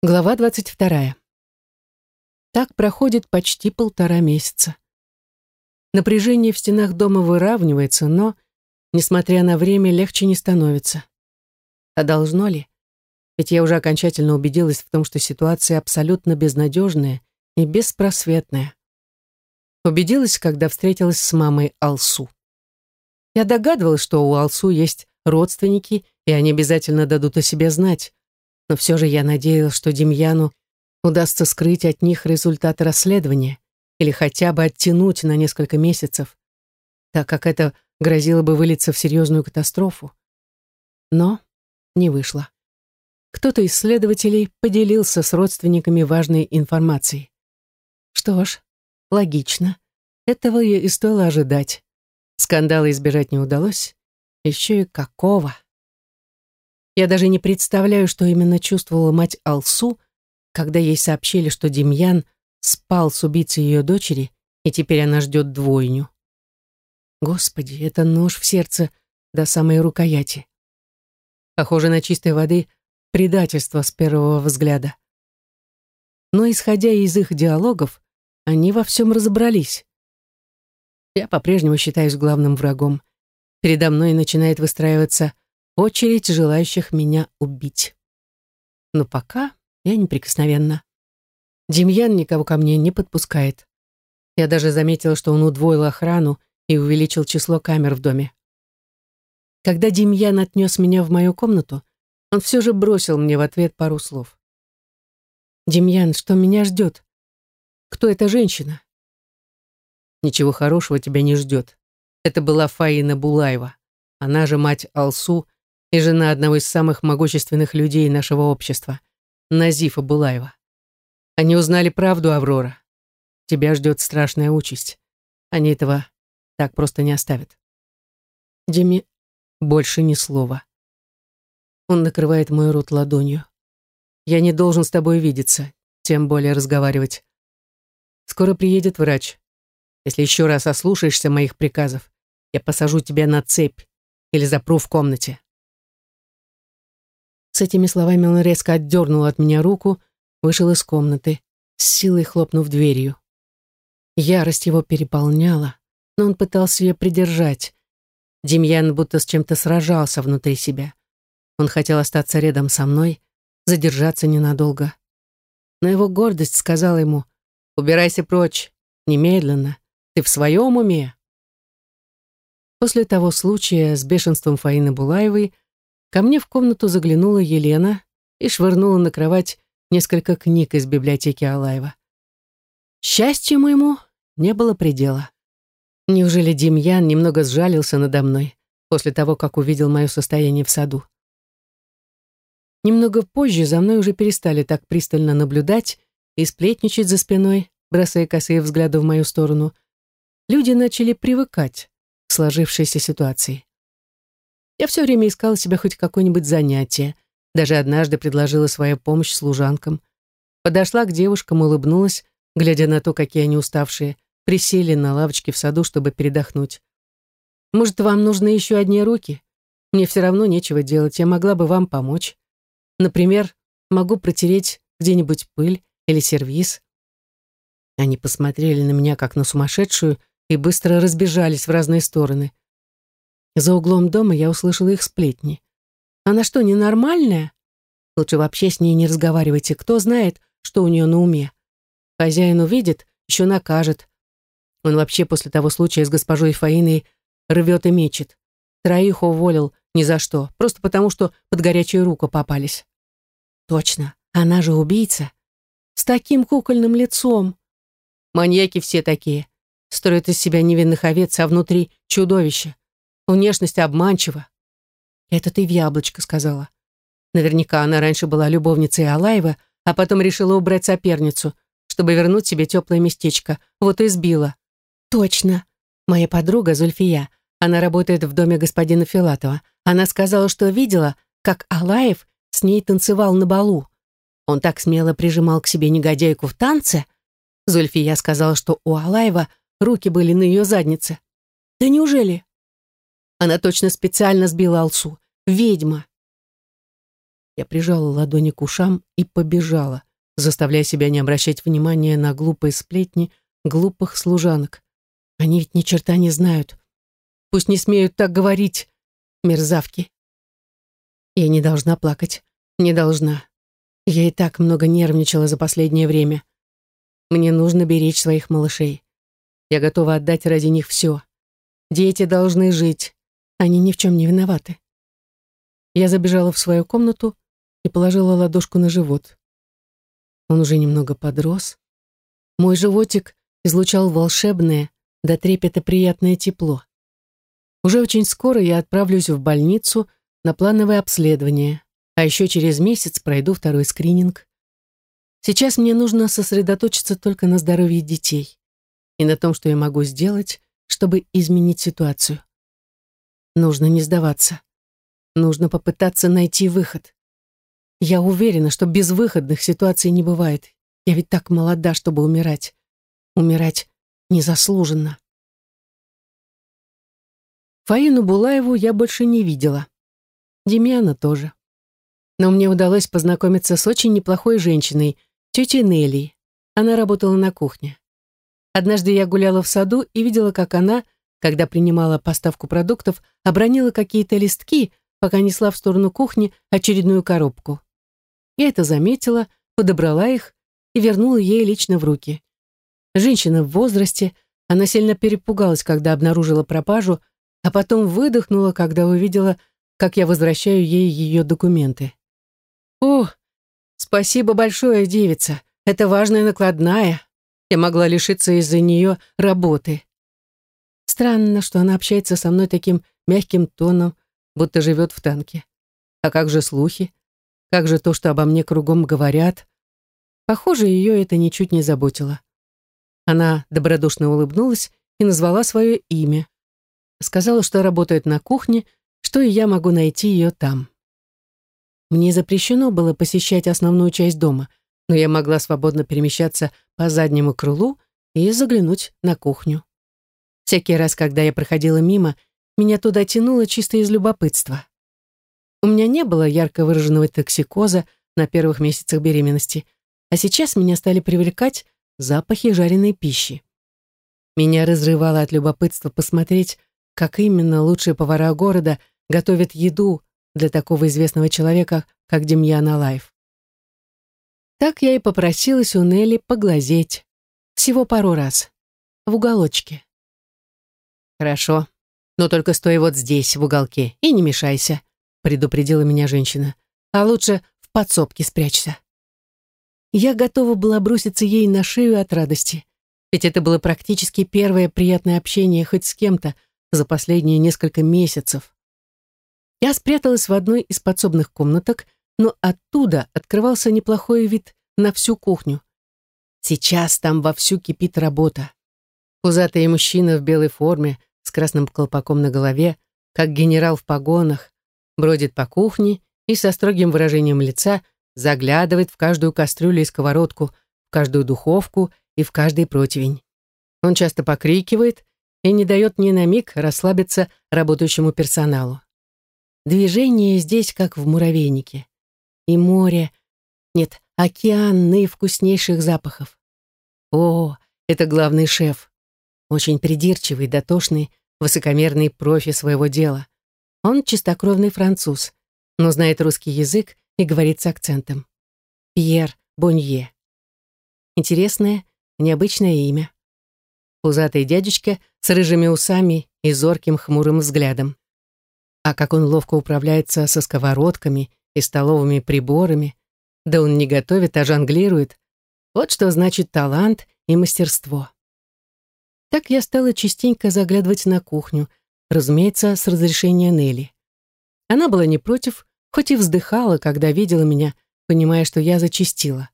Глава 22. Так проходит почти полтора месяца. Напряжение в стенах дома выравнивается, но, несмотря на время, легче не становится. А должно ли? Ведь я уже окончательно убедилась в том, что ситуация абсолютно безнадежная и беспросветная. Убедилась, когда встретилась с мамой Алсу. Я догадывалась, что у Алсу есть родственники, и они обязательно дадут о себе знать, но все же я надеялась, что Демьяну удастся скрыть от них результаты расследования или хотя бы оттянуть на несколько месяцев, так как это грозило бы вылиться в серьезную катастрофу. Но не вышло. Кто-то из следователей поделился с родственниками важной информацией. Что ж, логично. Этого и стоило ожидать. Скандала избежать не удалось. Еще и какого. Я даже не представляю, что именно чувствовала мать Алсу, когда ей сообщили, что Демьян спал с убийцей ее дочери, и теперь она ждет двойню. Господи, это нож в сердце до самой рукояти. Похоже на чистой воды предательство с первого взгляда. Но, исходя из их диалогов, они во всем разобрались. Я по-прежнему считаюсь главным врагом. Передо мной начинает выстраиваться очередь желающих меня убить. Но пока я неприкосновенна. Демьян никого ко мне не подпускает. Я даже заметила, что он удвоил охрану и увеличил число камер в доме. Когда Демьян отнес меня в мою комнату, он все же бросил мне в ответ пару слов. «Демьян, что меня ждет? Кто эта женщина?» «Ничего хорошего тебя не ждет. Это была Фаина Булаева. Она же мать Алсу и жена одного из самых могущественных людей нашего общества, Назифа Булаева. Они узнали правду, Аврора. Тебя ждет страшная участь. Они этого так просто не оставят. Деми больше ни слова. Он накрывает мой рот ладонью. Я не должен с тобой видеться, тем более разговаривать. Скоро приедет врач. Если еще раз ослушаешься моих приказов, я посажу тебя на цепь или запру в комнате. С этими словами он резко отдернул от меня руку, вышел из комнаты, с силой хлопнув дверью. Ярость его переполняла, но он пытался ее придержать. Демьян будто с чем-то сражался внутри себя. Он хотел остаться рядом со мной, задержаться ненадолго. Но его гордость сказала ему, «Убирайся прочь, немедленно, ты в своем уме?» После того случая с бешенством Фаины Булаевой Ко мне в комнату заглянула Елена и швырнула на кровать несколько книг из библиотеки Алаева. Счастью моему не было предела. Неужели Демьян немного сжалился надо мной после того, как увидел мое состояние в саду? Немного позже за мной уже перестали так пристально наблюдать и сплетничать за спиной, бросая косые взгляды в мою сторону. Люди начали привыкать к сложившейся ситуации. Я все время искала себе хоть какое-нибудь занятие. Даже однажды предложила свою помощь служанкам. Подошла к девушкам, улыбнулась, глядя на то, какие они уставшие, присели на лавочке в саду, чтобы передохнуть. «Может, вам нужны еще одни руки? Мне все равно нечего делать, я могла бы вам помочь. Например, могу протереть где-нибудь пыль или сервиз». Они посмотрели на меня, как на сумасшедшую, и быстро разбежались в разные стороны. За углом дома я услышала их сплетни. Она что, ненормальная? Лучше вообще с ней не разговаривайте. Кто знает, что у нее на уме. Хозяин увидит, еще накажет. Он вообще после того случая с госпожой Фаиной рвет и мечет. Троих уволил ни за что, просто потому, что под горячую руку попались. Точно, она же убийца. С таким кукольным лицом. Маньяки все такие. Строят из себя невинных овец, а внутри чудовище. Внешность обманчива. Это ты в яблочко сказала. Наверняка она раньше была любовницей Алаева, а потом решила убрать соперницу, чтобы вернуть себе теплое местечко. Вот и сбила. Точно. Моя подруга Зульфия. Она работает в доме господина Филатова. Она сказала, что видела, как Алаев с ней танцевал на балу. Он так смело прижимал к себе негодяйку в танце. Зульфия сказала, что у Алаева руки были на ее заднице. Да неужели? Она точно специально сбила Алсу. Ведьма. Я прижала ладони к ушам и побежала, заставляя себя не обращать внимания на глупые сплетни глупых служанок. Они ведь ни черта не знают. Пусть не смеют так говорить, мерзавки. Я не должна плакать, не должна. Я и так много нервничала за последнее время. Мне нужно беречь своих малышей. Я готова отдать ради них все. Дети должны жить. Они ни в чем не виноваты. Я забежала в свою комнату и положила ладошку на живот. Он уже немного подрос. Мой животик излучал волшебное, до трепета приятное тепло. Уже очень скоро я отправлюсь в больницу на плановое обследование, а еще через месяц пройду второй скрининг. Сейчас мне нужно сосредоточиться только на здоровье детей и на том, что я могу сделать, чтобы изменить ситуацию. Нужно не сдаваться. Нужно попытаться найти выход. Я уверена, что безвыходных ситуаций не бывает. Я ведь так молода, чтобы умирать. Умирать незаслуженно. Фаину Булаеву я больше не видела. Демьяна тоже. Но мне удалось познакомиться с очень неплохой женщиной, тетей Нелли. Она работала на кухне. Однажды я гуляла в саду и видела, как она, когда принимала поставку продуктов, обронила какие-то листки, пока несла в сторону кухни очередную коробку. Я это заметила, подобрала их и вернула ей лично в руки. Женщина в возрасте, она сильно перепугалась, когда обнаружила пропажу, а потом выдохнула, когда увидела, как я возвращаю ей ее документы. «О, спасибо большое, девица, это важная накладная. Я могла лишиться из-за нее работы». Странно, что она общается со мной таким мягким тоном, будто живет в танке. А как же слухи? Как же то, что обо мне кругом говорят? Похоже, ее это ничуть не заботило. Она добродушно улыбнулась и назвала свое имя. Сказала, что работает на кухне, что и я могу найти ее там. Мне запрещено было посещать основную часть дома, но я могла свободно перемещаться по заднему крылу и заглянуть на кухню. Всякий раз, когда я проходила мимо, меня туда тянуло чисто из любопытства. У меня не было ярко выраженного токсикоза на первых месяцах беременности, а сейчас меня стали привлекать запахи жареной пищи. Меня разрывало от любопытства посмотреть, как именно лучшие повара города готовят еду для такого известного человека, как Демьян Алаев. Так я и попросилась у Нелли поглазеть. Всего пару раз. В уголочке. «Хорошо, но только стой вот здесь, в уголке, и не мешайся», предупредила меня женщина. «А лучше в подсобке спрячься». Я готова была броситься ей на шею от радости. Ведь это было практически первое приятное общение хоть с кем-то за последние несколько месяцев. Я спряталась в одной из подсобных комнаток, но оттуда открывался неплохой вид на всю кухню. Сейчас там вовсю кипит работа. Пузатый мужчина в белой форме с красным колпаком на голове, как генерал в погонах, бродит по кухне и со строгим выражением лица заглядывает в каждую кастрюлю и сковородку, в каждую духовку и в каждый противень. Он часто покрикивает и не дает ни на миг расслабиться работающему персоналу. Движение здесь как в муравейнике. И море, нет, океан наивкуснейших запахов. О, это главный шеф. Очень придирчивый, дотошный, высокомерный профи своего дела. Он чистокровный француз, но знает русский язык и говорит с акцентом. Пьер Бонье. Интересное, необычное имя. Пузатый дядечка с рыжими усами и зорким хмурым взглядом. А как он ловко управляется со сковородками и столовыми приборами. Да он не готовит, а жонглирует. Вот что значит талант и мастерство. Так я стала частенько заглядывать на кухню, разумеется, с разрешения Нелли. Она была не против, хоть и вздыхала, когда видела меня, понимая, что я зачастила.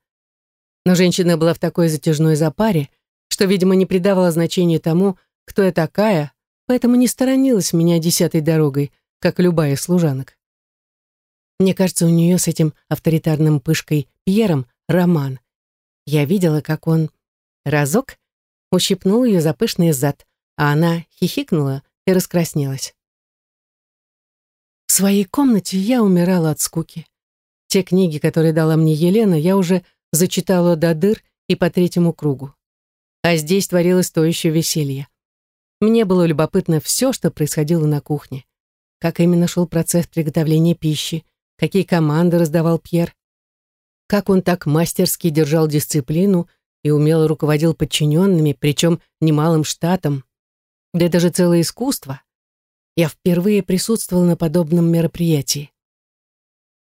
Но женщина была в такой затяжной запаре, что, видимо, не придавала значения тому, кто я такая, поэтому не сторонилась меня десятой дорогой, как любая служанок. Мне кажется, у нее с этим авторитарным пышкой Пьером роман. Я видела, как он разок ущипнул ее за пышный зад, а она хихикнула и раскраснелась. В своей комнате я умирала от скуки. Те книги, которые дала мне Елена, я уже зачитала до дыр и по третьему кругу. А здесь творилось то еще веселье. Мне было любопытно все, что происходило на кухне. Как именно шел процесс приготовления пищи, какие команды раздавал Пьер, как он так мастерски держал дисциплину и умело руководил подчиненными, причем немалым штатом. Да это же целое искусство. Я впервые присутствовал на подобном мероприятии.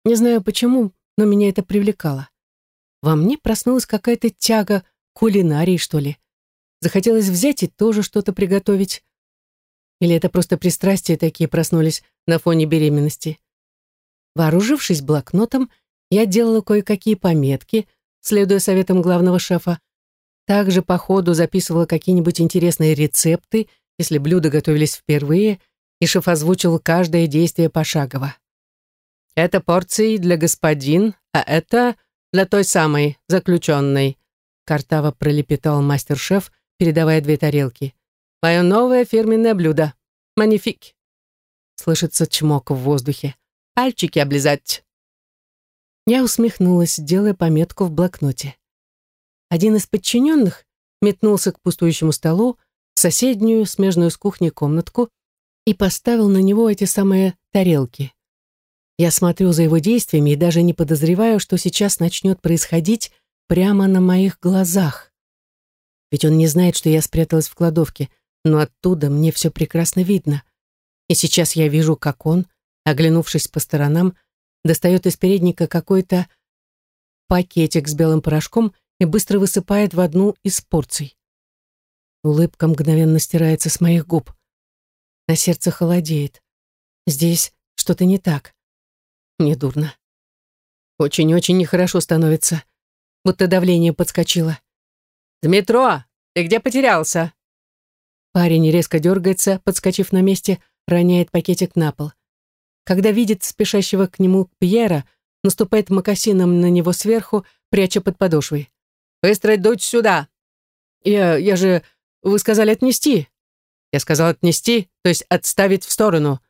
Не знаю почему, но меня это привлекало. Во мне проснулась какая-то тяга кулинарии, что ли. Захотелось взять и тоже что-то приготовить. Или это просто пристрастия такие проснулись на фоне беременности. Вооружившись блокнотом, я делала кое-какие пометки, следуя советам главного шефа. Также по ходу записывала какие-нибудь интересные рецепты, если блюда готовились впервые, и шеф озвучил каждое действие пошагово. «Это порции для господин, а это для той самой, заключенной», картаво пролепетал мастер-шеф, передавая две тарелки. «Мое новое фирменное блюдо. Манифик». Слышится чмок в воздухе. «Пальчики облизать». Я усмехнулась, делая пометку в блокноте. Один из подчиненных метнулся к пустующему столу, в соседнюю, смежную с кухней комнатку, и поставил на него эти самые тарелки. Я смотрю за его действиями и даже не подозреваю, что сейчас начнет происходить прямо на моих глазах. Ведь он не знает, что я спряталась в кладовке, но оттуда мне все прекрасно видно. И сейчас я вижу, как он, оглянувшись по сторонам, достает из передника какой-то пакетик с белым порошком и быстро высыпает в одну из порций. Улыбка мгновенно стирается с моих губ. На сердце холодеет. Здесь что-то не так. Мне дурно. Очень-очень нехорошо становится. Будто давление подскочило. «Дмитро, ты где потерялся?» Парень резко дергается, подскочив на месте, роняет пакетик на пол. Когда видит спешащего к нему Пьера, наступает мокасином на него сверху, пряча под подошвой. «Быстро дуть сюда!» «Я... я же... вы сказали отнести!» «Я сказал отнести, то есть отставить в сторону.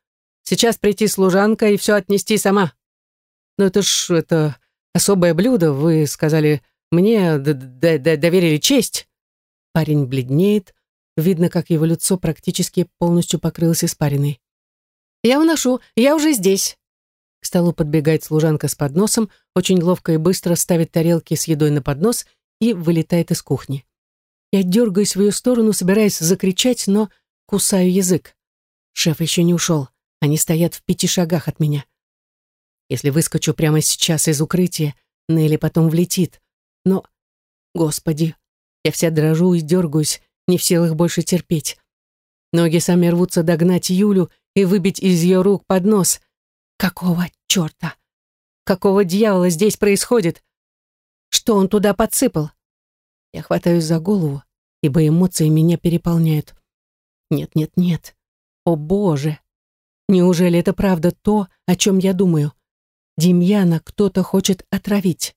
Сейчас прийти служанка и все отнести сама». «Но это ж... это особое блюдо, вы сказали, мне д -д -д доверили честь». Парень бледнеет, видно, как его лицо практически полностью покрылось испариной. «Я уношу, я уже здесь». К столу подбегает служанка с подносом, очень ловко и быстро ставит тарелки с едой на поднос и вылетает из кухни. Я дергаюсь в ее сторону, собираясь закричать, но кусаю язык. Шеф еще не ушел. Они стоят в пяти шагах от меня. Если выскочу прямо сейчас из укрытия, Нелли потом влетит. Но, господи, я вся дрожу и дергаюсь, не в силах больше терпеть. Ноги сами рвутся догнать Юлю и выбить из ее рук поднос. Какого черта? Какого дьявола здесь происходит? Что он туда подсыпал? Я хватаюсь за голову, ибо эмоции меня переполняют. Нет, нет, нет. О боже! Неужели это правда то, о чем я думаю? Демьяна кто-то хочет отравить.